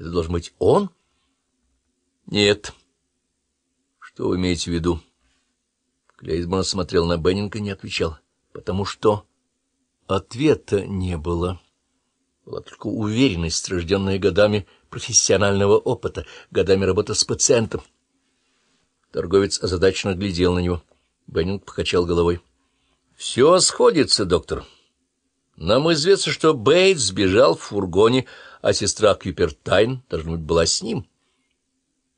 Это должен быть он? Нет. Что вы имеете в виду? Клейсборн смотрел на Беннинга и не отвечал. Потому что ответа не было. Была только уверенность, рожденная годами профессионального опыта, годами работы с пациентом. Торговец озадаченно глядел на него. Беннинг покачал головой. — Все сходится, доктор. Нам известно, что Бейтс сбежал в фургоне, а сестра Кюпертайн, должно быть, была с ним.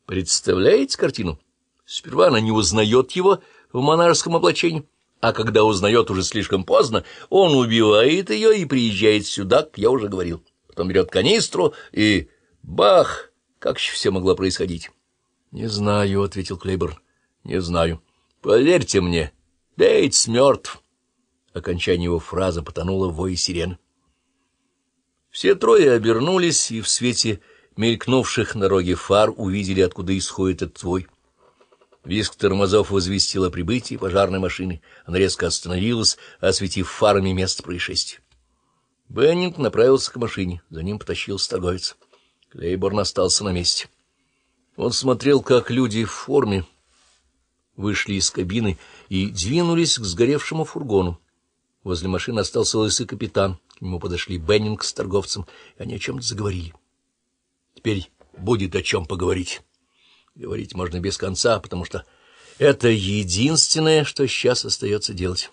Представляете картину? Сперва она не узнает его в монарском облачении, а когда узнает уже слишком поздно, он убивает ее и приезжает сюда, как я уже говорил. Потом берет канистру и... Бах! Как еще все могло происходить? — Не знаю, — ответил Клейборн. — Не знаю. Поверьте мне, Бейтс мертв. Окончание его фразы потонуло в вое сирен. Все трое обернулись и в свете мелькнувших на роге фар увидели, откуда исходит этот твой. Виск тормозов возвестил о прибытии пожарной машины. Она резко остановилась, осветив фарами место происшествия. Беннинг направился к машине, за ним потащился торговец. Клейборн остался на месте. Он смотрел, как люди в форме вышли из кабины и двинулись к сгоревшему фургону. Возле машины остался лысый капитан. К нему подошли Беннинг с торговцем, и они о чем-то заговорили. Теперь будет о чем поговорить. Говорить можно без конца, потому что это единственное, что сейчас остается делать.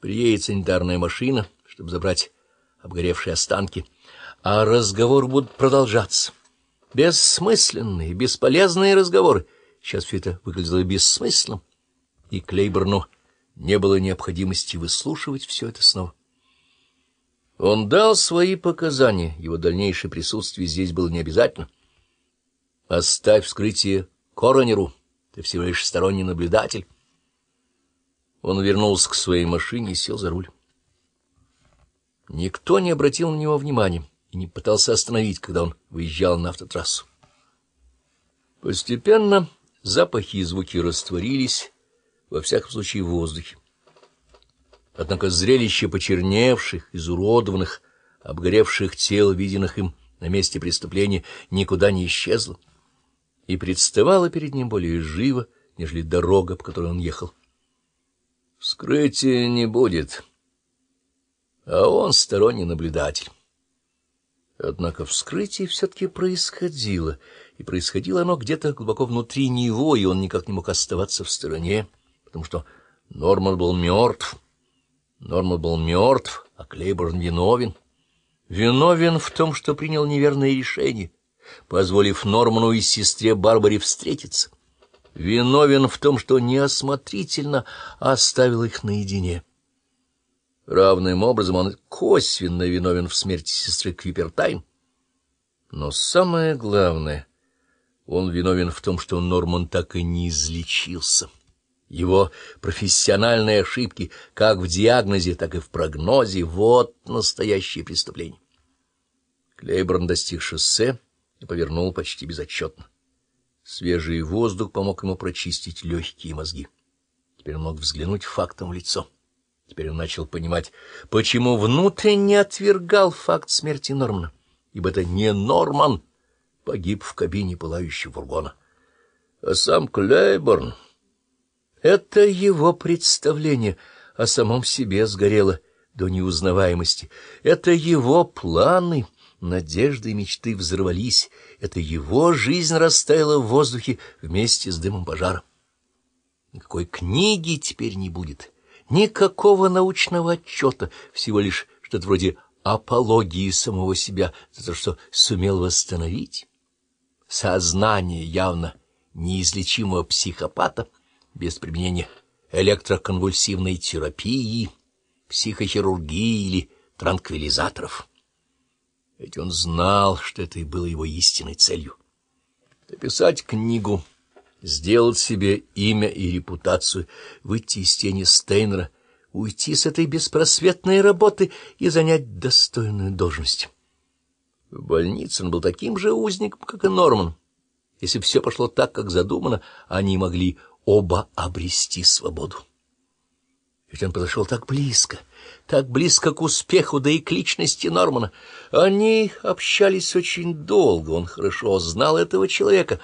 Приедет санитарная машина, чтобы забрать обгоревшие останки, а разговор будет продолжаться. Бессмысленные, бесполезные разговоры. Сейчас все это выглядело бессмысленным, и Клейборну не было необходимости выслушивать все это снова. Он дал свои показания, его дальнейшее присутствие здесь было необязательно. Оставь вскрытие коронеру, ты всего лишь сторонний наблюдатель. Он вернулся к своей машине и сел за руль. Никто не обратил на него внимания и не пытался остановить, когда он выезжал на автотрассу. Постепенно запахи и звуки растворились, во всяком случае в воздухе. Однако зрелище почерневших, изуродованных, обгоревших тел, виденных им на месте преступления, никуда не исчезло и представала перед ним более живо, нежели дорога, по которой он ехал. Вскрытия не будет, а он сторонний наблюдатель. Однако вскрытие все-таки происходило, и происходило оно где-то глубоко внутри него, и он никак не мог оставаться в стороне, потому что Норман был мертв. Норман был мертв, а Клейборн виновен. Виновен в том, что принял неверное решение, позволив Норману и сестре Барбаре встретиться. Виновен в том, что неосмотрительно оставил их наедине. Равным образом он косвенно виновен в смерти сестры Квипертайн. Но самое главное, он виновен в том, что Норман так и не излечился. Его профессиональные ошибки как в диагнозе, так и в прогнозе — вот настоящее преступление. Клейборн достиг шоссе и повернул почти безотчетно. Свежий воздух помог ему прочистить легкие мозги. Теперь он мог взглянуть фактом в лицо. Теперь он начал понимать, почему внутренне отвергал факт смерти Нормана, ибо это не Норман погиб в кабине пылающего фургона, а сам Клейборн. Это его представление о самом себе сгорело до неузнаваемости. Это его планы — надежды и мечты взорвались, это его жизнь растаяла в воздухе вместе с дымом пожара. Никакой книги теперь не будет, никакого научного отчета, всего лишь что-то вроде апологии самого себя за то, что сумел восстановить. Сознание явно неизлечимого психопата без применения электроконвульсивной терапии, психохирургии или транквилизаторов. Ведь он знал, что это и было его истинной целью. Написать книгу, сделать себе имя и репутацию, выйти из тени Стейнера, уйти с этой беспросветной работы и занять достойную должность. В больнице он был таким же узником, как и Норман. Если все пошло так, как задумано, они могли оба обрести свободу. Ведь он подошел так близко, так близко к успеху, да и к личности Нормана. Они общались очень долго, он хорошо знал этого человека